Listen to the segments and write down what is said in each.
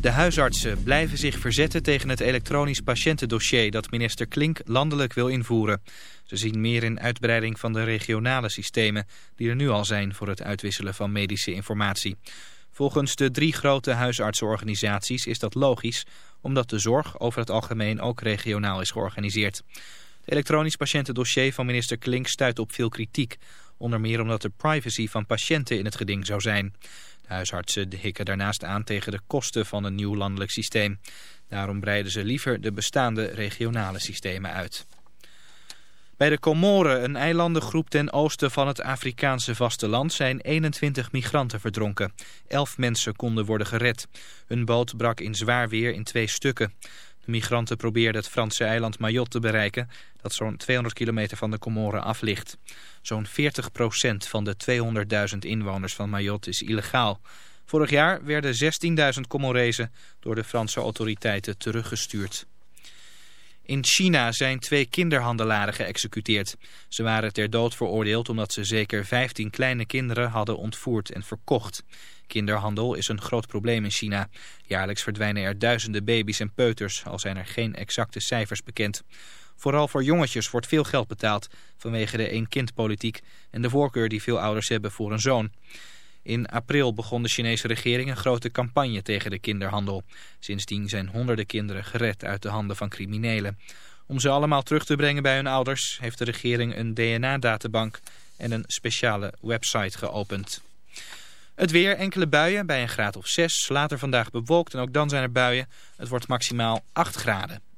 De huisartsen blijven zich verzetten tegen het elektronisch patiëntendossier... dat minister Klink landelijk wil invoeren. Ze zien meer in uitbreiding van de regionale systemen... die er nu al zijn voor het uitwisselen van medische informatie. Volgens de drie grote huisartsenorganisaties is dat logisch... omdat de zorg over het algemeen ook regionaal is georganiseerd. Het elektronisch patiëntendossier van minister Klink stuit op veel kritiek... onder meer omdat de privacy van patiënten in het geding zou zijn... Huisartsen hikken daarnaast aan tegen de kosten van een nieuw landelijk systeem. Daarom breiden ze liever de bestaande regionale systemen uit. Bij de Comoren, een eilandengroep ten oosten van het Afrikaanse vasteland, zijn 21 migranten verdronken. Elf mensen konden worden gered. Hun boot brak in zwaar weer in twee stukken. De migranten probeerden het Franse eiland Mayotte te bereiken, dat zo'n 200 kilometer van de Comoren af ligt. Zo'n 40% van de 200.000 inwoners van Mayotte is illegaal. Vorig jaar werden 16.000 Comorezen door de Franse autoriteiten teruggestuurd. In China zijn twee kinderhandelaren geëxecuteerd. Ze waren ter dood veroordeeld omdat ze zeker 15 kleine kinderen hadden ontvoerd en verkocht. Kinderhandel is een groot probleem in China. Jaarlijks verdwijnen er duizenden baby's en peuters, al zijn er geen exacte cijfers bekend. Vooral voor jongetjes wordt veel geld betaald vanwege de één-kind-politiek en de voorkeur die veel ouders hebben voor een zoon. In april begon de Chinese regering een grote campagne tegen de kinderhandel. Sindsdien zijn honderden kinderen gered uit de handen van criminelen. Om ze allemaal terug te brengen bij hun ouders heeft de regering een DNA-databank en een speciale website geopend. Het weer, enkele buien bij een graad of 6. Later vandaag bewolkt en ook dan zijn er buien. Het wordt maximaal 8 graden.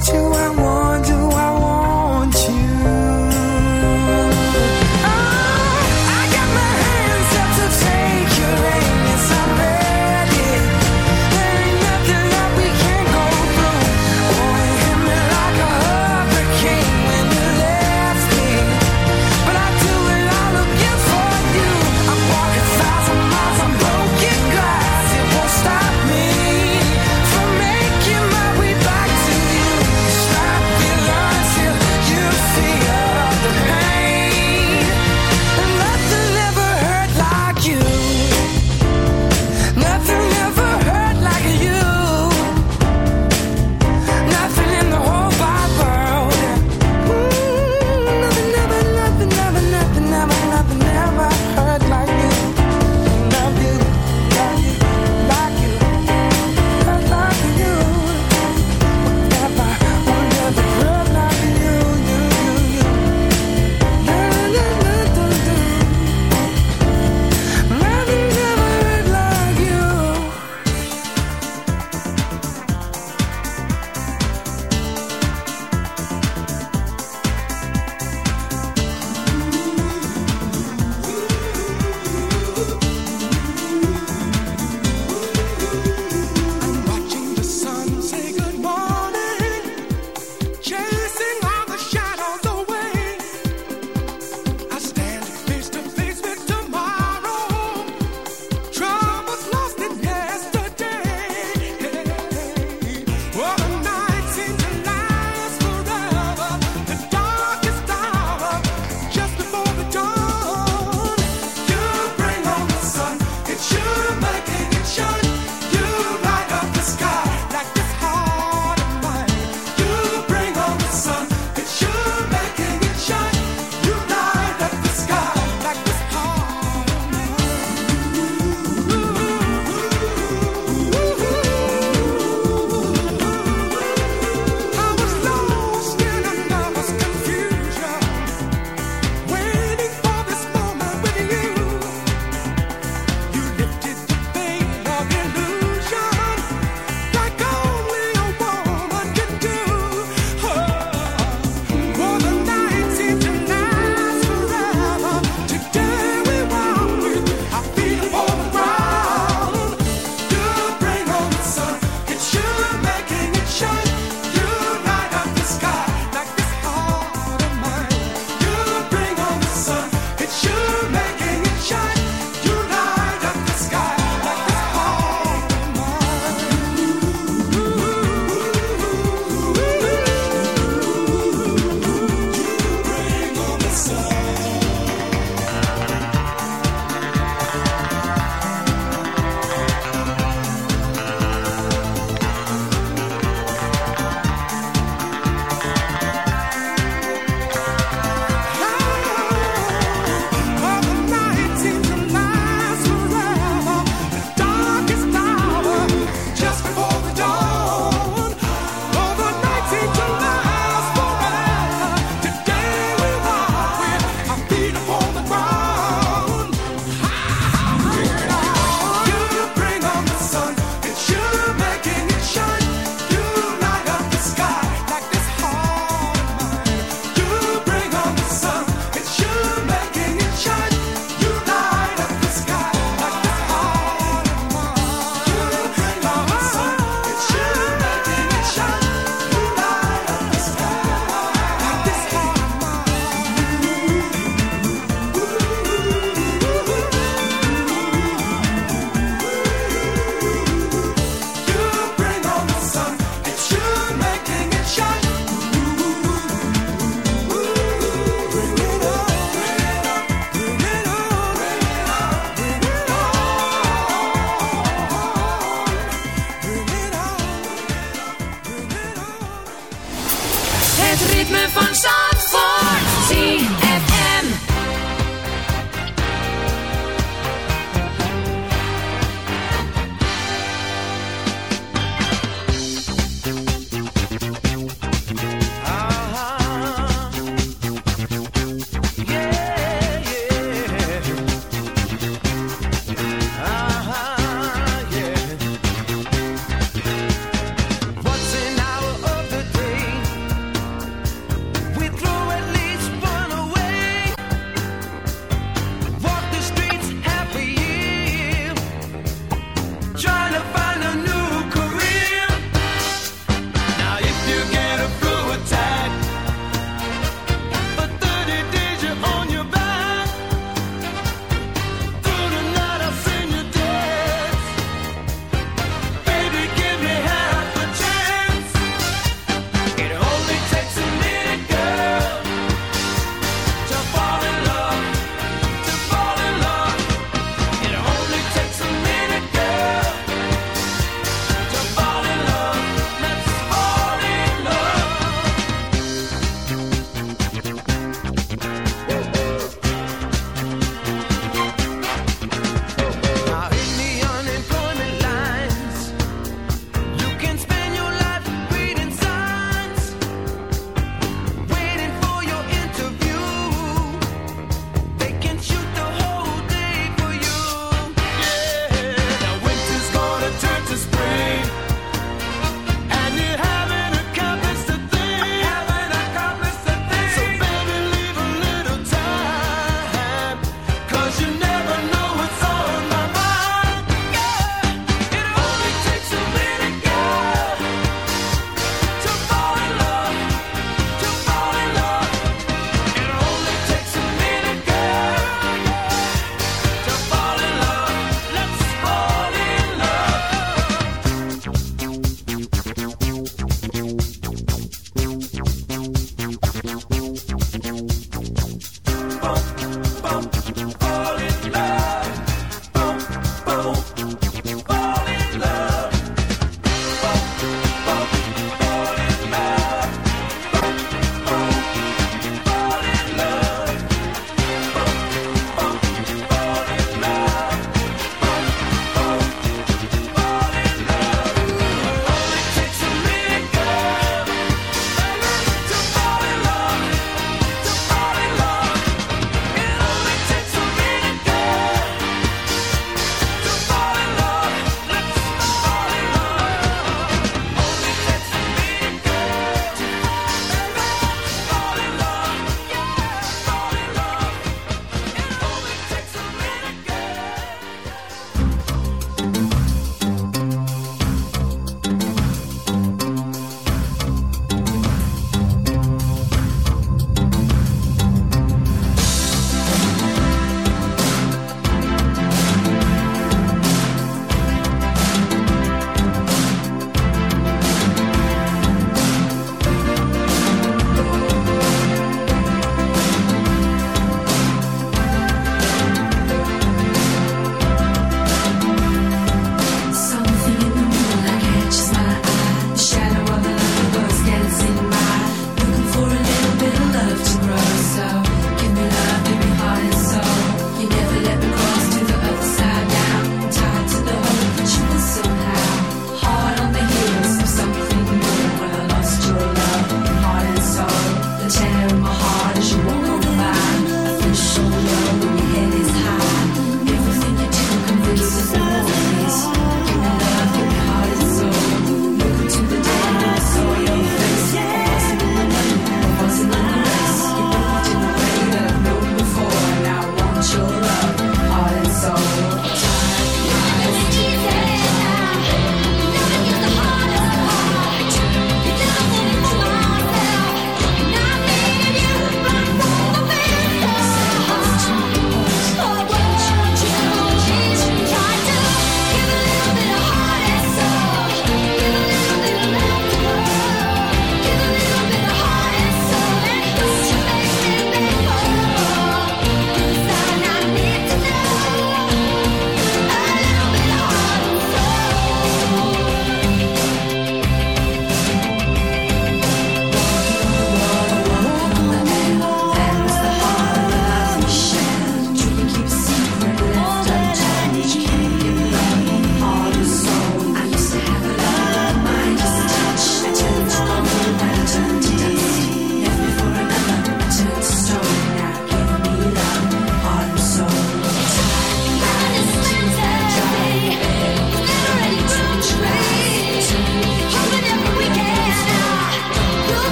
want you, I want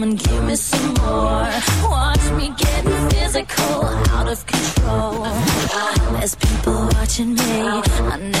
come and give me some more. Watch me getting physical, out of control. There's people watching me.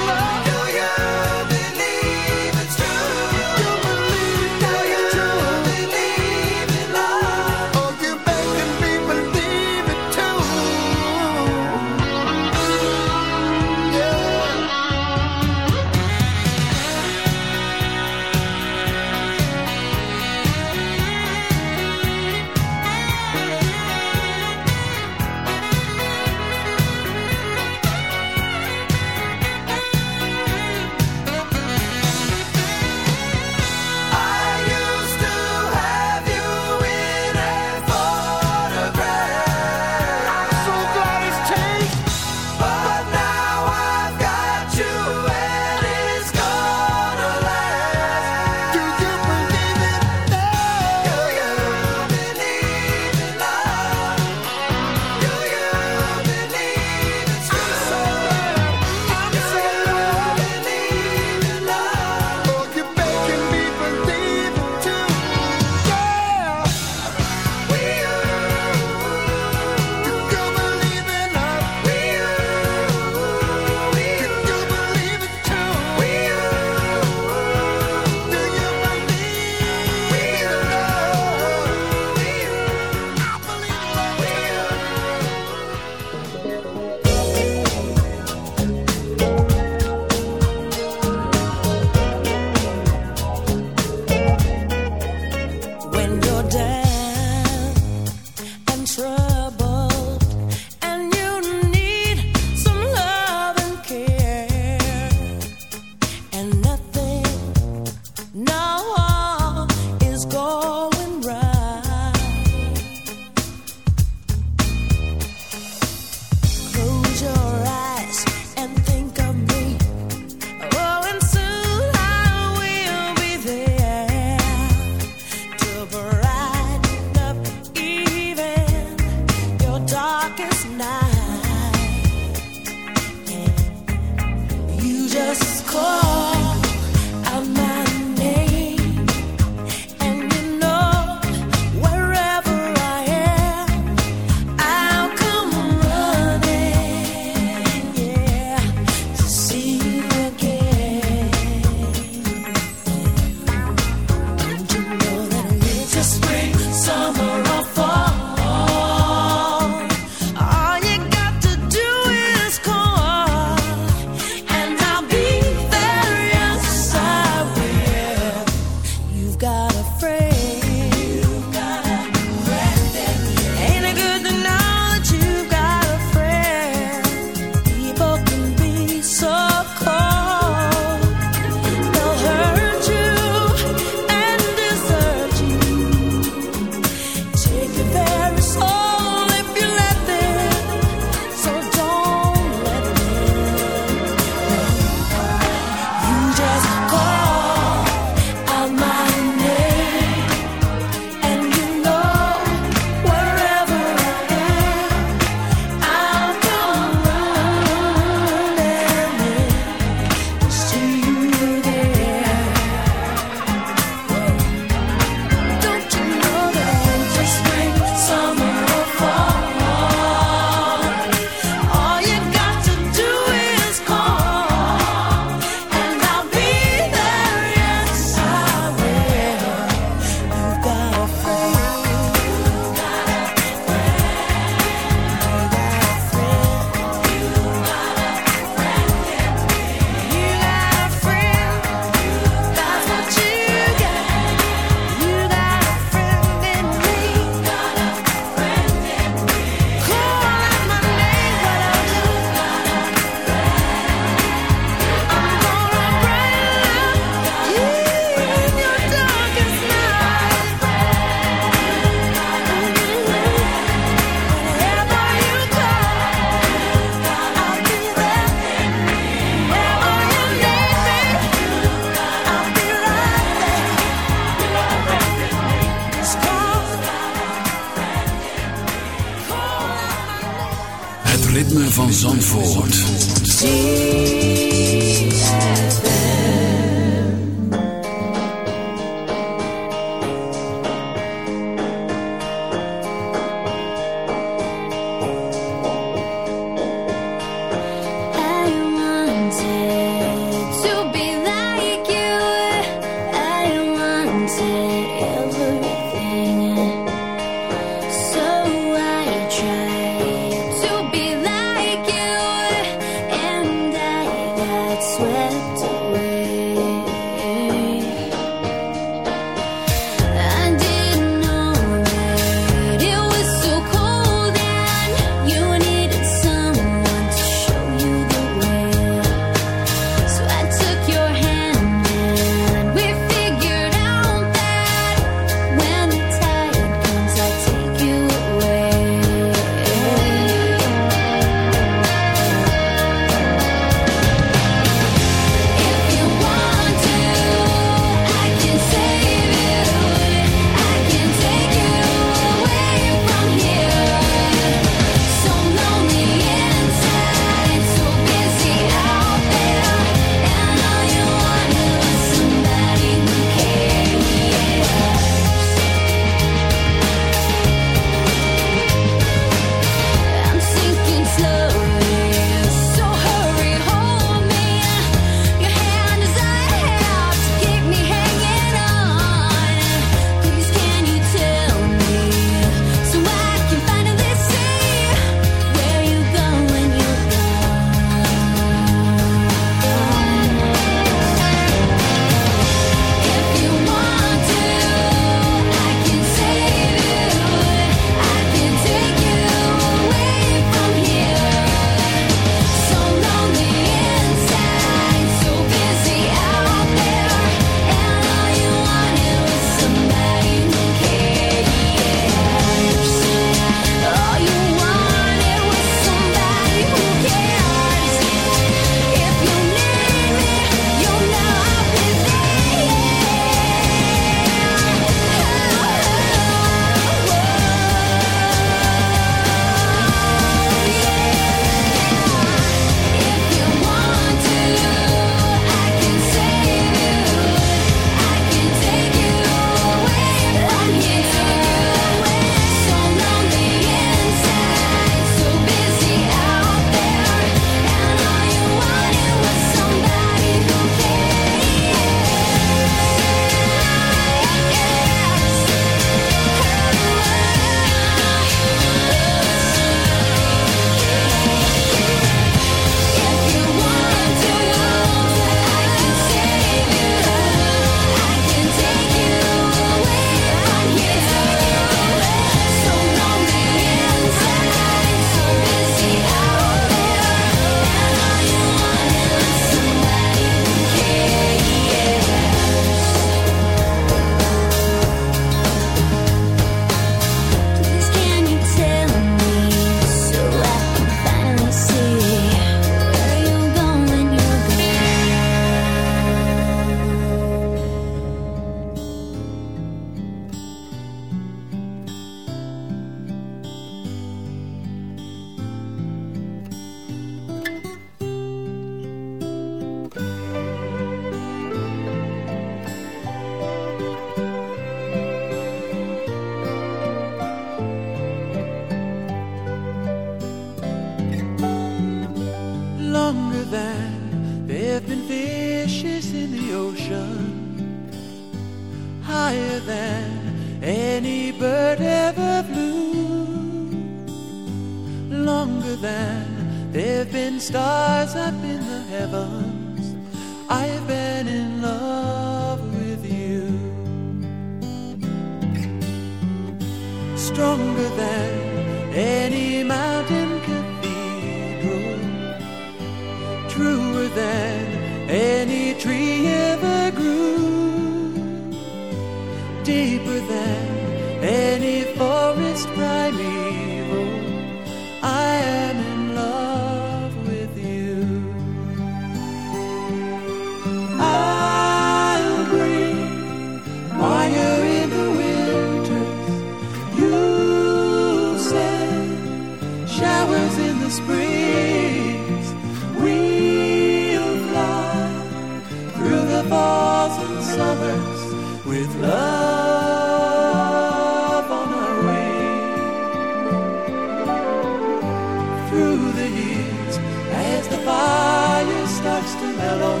as the fire starts to mellow.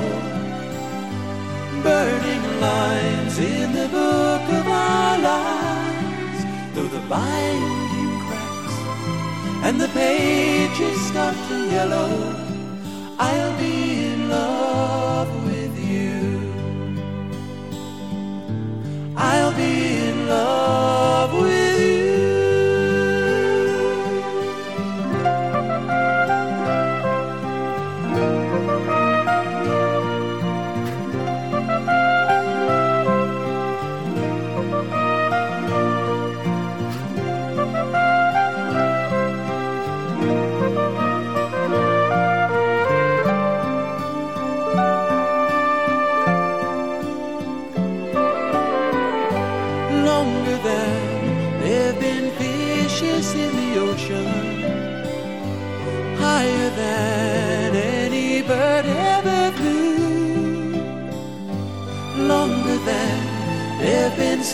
Burning lines in the book of our lives, though the binding cracks and the pages start to yellow, I'll be in love with you. I'll be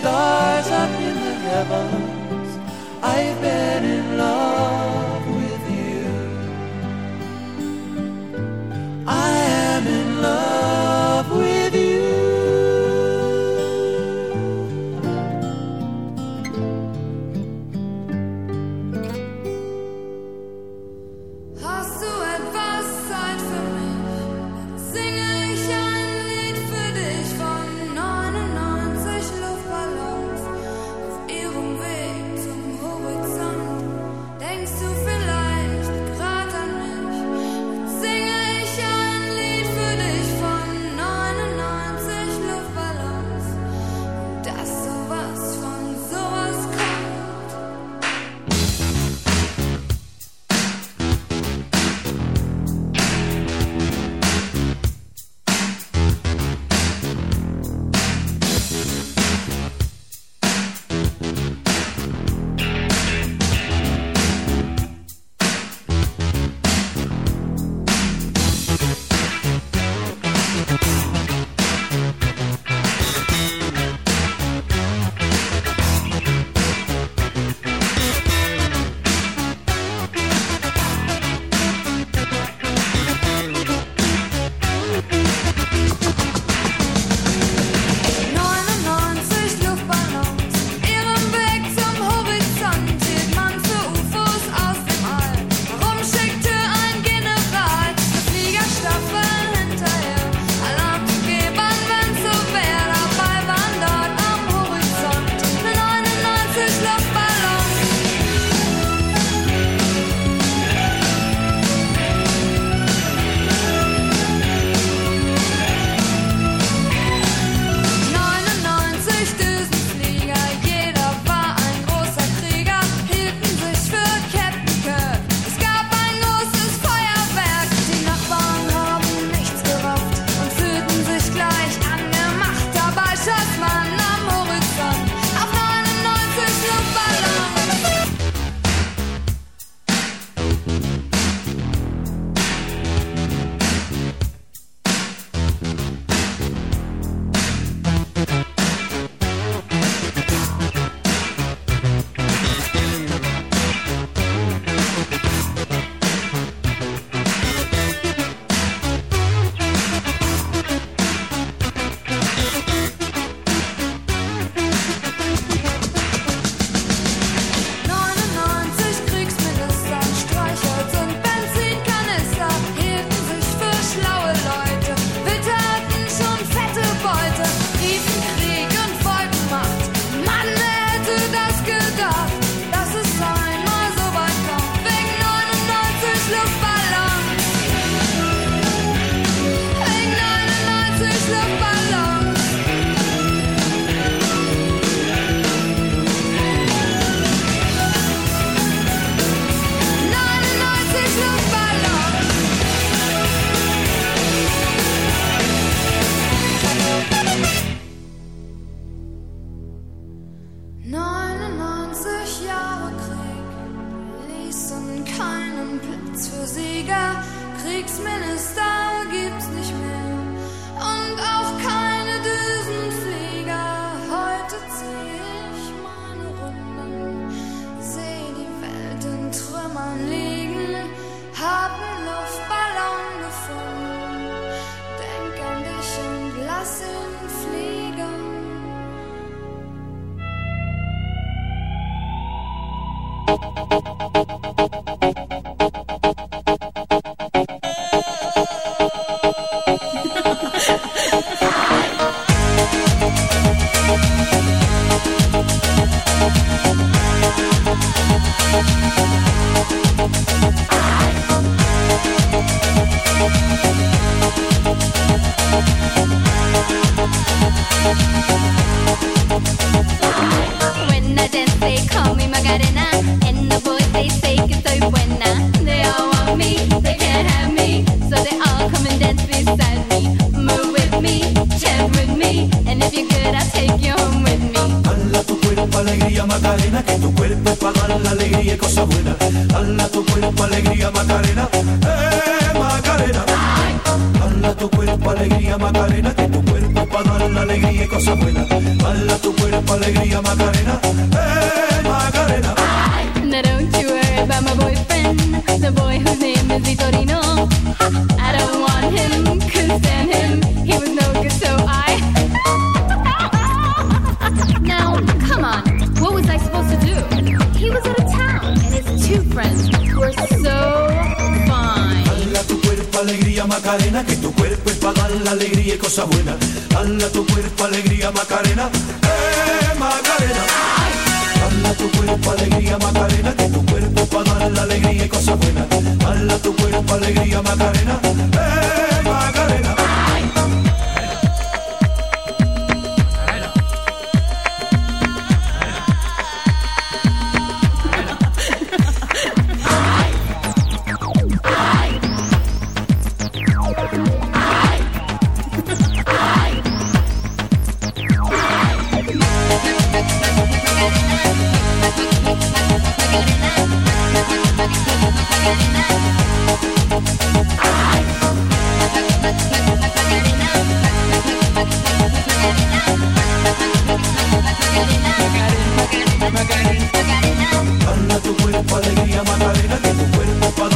stars up in the heavens.